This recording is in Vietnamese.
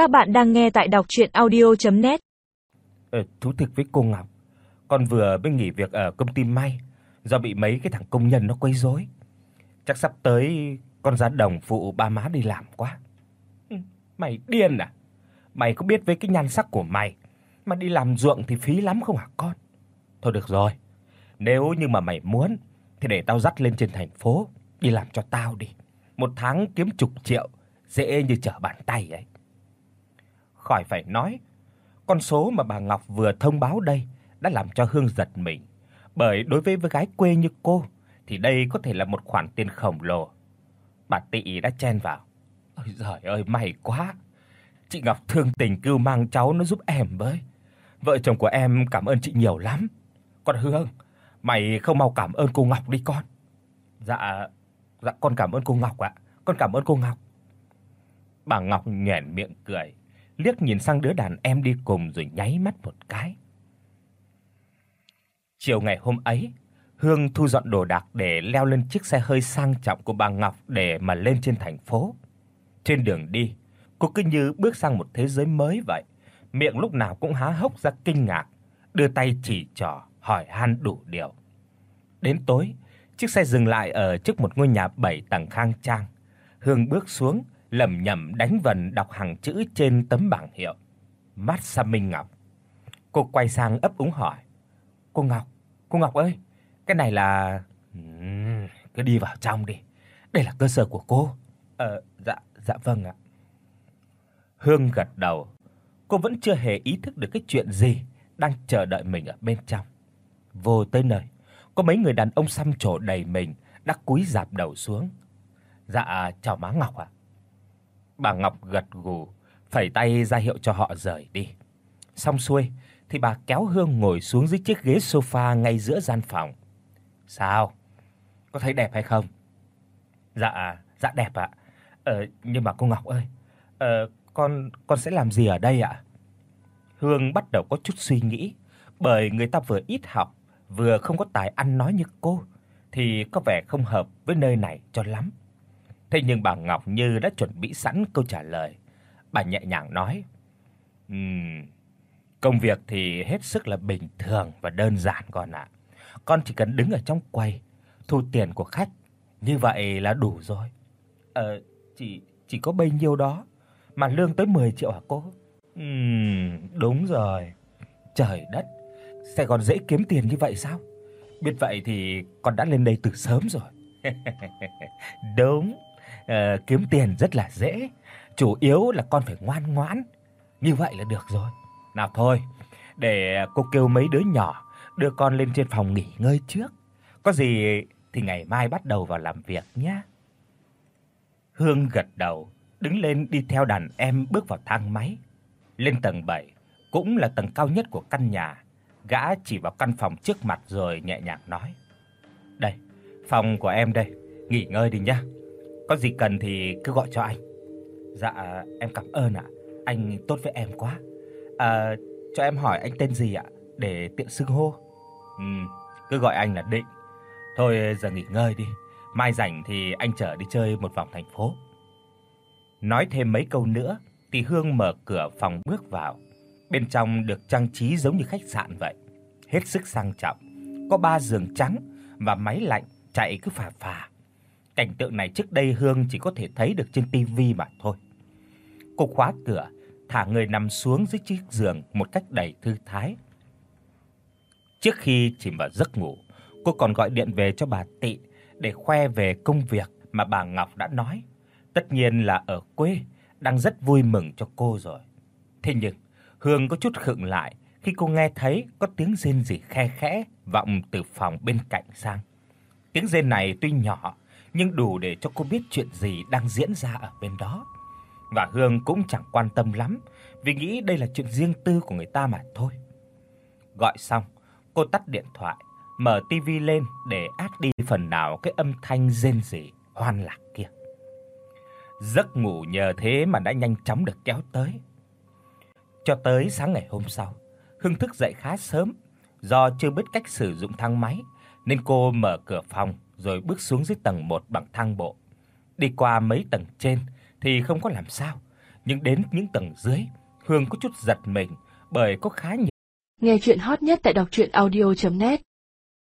Các bạn đang nghe tại đọc audio net Ờ, thú thực với cô Ngọc, con vừa mới nghỉ việc ở công ty may do bị mấy cái thằng công nhân nó quấy rối. Chắc sắp tới con ra đồng phụ ba má đi làm quá. Ừ, mày điên à? Mày có biết với cái nhan sắc của mày mà đi làm ruộng thì phí lắm không hả con? Thôi được rồi. Nếu như mà mày muốn thì để tao dắt lên trên thành phố đi làm cho tao đi. Một tháng kiếm chục triệu, dễ như trở bàn tay ấy. Khỏi phải nói, con số mà bà Ngọc vừa thông báo đây đã làm cho Hương giật mình, bởi đối với với gái quê như cô thì đây có thể là một khoản tiền khổng lồ. Bà Tị đã chen vào. Ôi giời ơi, may quá. Chị Ngọc thương tình cưu mang cháu nó giúp em với. Vợ chồng của em cảm ơn chị nhiều lắm. con Hương, mày không mau cảm ơn cô Ngọc đi con. Dạ, dạ con cảm ơn cô Ngọc ạ. Con cảm ơn cô Ngọc. Bà Ngọc nhếch miệng cười, liếc nhìn sang đứa đàn em đi cùng rồi nháy mắt một cái. Chiều ngày hôm ấy, Hương thu dọn đồ đạc để leo lên chiếc xe hơi sang trọng của bà Ngọc để mà lên trên thành phố. Trên đường đi, cô cứ như bước sang một thế giới mới vậy, miệng lúc nào cũng há hốc ra kinh ngạc, đưa tay chỉ trỏ hỏi han đủ điều. Đến tối, chiếc xe dừng lại ở trước một ngôi nhà 7 tầng khang trang. Hương bước xuống, lẩm nhẩm đánh vần đọc hàng chữ trên tấm bảng hiệu. Mắt Sa Minh Ngọc. Cô quay sang ấp úng hỏi: "Cô Ngọc, cô Ngọc ơi, cái này là cứ đi vào trong đi. Đây là cơ sở của cô." "Ờ, dạ, dạ vâng ạ." Hương gật đầu. Cô vẫn chưa hề ý thức được cái chuyện gì đang chờ đợi mình ở bên trong. Vô tới nơi, có mấy người đàn ông xăm trổ đầy mình đã cúi rạp đầu xuống. "Dạ, chào má Ngọc ạ." Bà Ngọc gật gù, phẩy tay ra hiệu cho họ rời đi. Xong xuôi thì bà kéo Hương ngồi xuống dưới chiếc ghế sofa ngay giữa gian phòng. "Sao? Có thấy đẹp hay không?" "Dạ, dạ đẹp ạ. Ờ nhưng mà cô Ngọc ơi, ờ con con sẽ làm gì ở đây ạ?" Hương bắt đầu có chút suy nghĩ, bởi người ta vừa ít học, vừa không có tài ăn nói như cô thì có vẻ không hợp với nơi này cho lắm. Thế nhưng bà Ngọc Như đã chuẩn bị sẵn câu trả lời. Bà nhẹ nhàng nói: "Ừm, công việc thì hết sức là bình thường và đơn giản con ạ. Con chỉ cần đứng ở trong quầy, thu tiền của khách, như vậy là đủ rồi." "Ờ, chỉ chỉ có bấy nhiêu đó mà lương tới 10 triệu hả cô?" "Ừm, đúng rồi. Trời đất, Sài Gòn dễ kiếm tiền như vậy sao? Biết vậy thì con đã lên đây từ sớm rồi." Đúng, uh, kiếm tiền rất là dễ, chủ yếu là con phải ngoan ngoãn, như vậy là được rồi. Nào thôi, để cô kêu mấy đứa nhỏ đưa con lên trên phòng nghỉ ngơi trước. Có gì thì ngày mai bắt đầu vào làm việc nhé. Hương gật đầu, đứng lên đi theo đàn em bước vào thang máy. Lên tầng 7, cũng là tầng cao nhất của căn nhà. Gã chỉ vào căn phòng trước mặt rồi nhẹ nhàng nói: "Đây, phòng của em đây, nghỉ ngơi đi nhá. Có gì cần thì cứ gọi cho anh." "Dạ, em cảm ơn ạ. Anh tốt với em quá. À, cho em hỏi anh tên gì ạ để tiện xưng hô?" "Ừm, cứ gọi anh là Định. Thôi giờ nghỉ ngơi đi, mai rảnh thì anh chở đi chơi một vòng thành phố." Nói thêm mấy câu nữa thì Hương mở cửa phòng bước vào. Bên trong được trang trí giống như khách sạn vậy, hết sức sang trọng. Có ba giường trắng và máy lạnh chạy cứ phà phà. Cảnh tượng này trước đây Hương chỉ có thể thấy được trên tivi mà thôi. Cô khóa cửa, thả người nằm xuống dưới chiếc giường một cách đầy thư thái. Trước khi chìm vào giấc ngủ, cô còn gọi điện về cho bà Tị để khoe về công việc mà bà Ngọc đã nói. Tất nhiên là ở quê đang rất vui mừng cho cô rồi. Thế nhưng, Hương có chút khựng lại khi cô nghe thấy có tiếng rên rỉ khe khẽ vọng từ phòng bên cạnh sang. Tiếng rên này tuy nhỏ nhưng đủ để cho cô biết chuyện gì đang diễn ra ở bên đó. Và Hương cũng chẳng quan tâm lắm, vì nghĩ đây là chuyện riêng tư của người ta mà thôi. Gọi xong, cô tắt điện thoại, mở tivi lên để át đi phần nào cái âm thanh rên rỉ hoan lạc kia. Giấc ngủ nhờ thế mà đã nhanh chóng được kéo tới. Cho tới sáng ngày hôm sau, Hương thức dậy khá sớm, do chưa biết cách sử dụng thang máy nên cô mở cửa phòng rồi bước xuống dưới tầng 1 bằng thang bộ. Đi qua mấy tầng trên thì không có làm sao, nhưng đến những tầng dưới, Hương có chút giật mình bởi có khá nhiều Nghe truyện hot nhất tại doctruyenaudio.net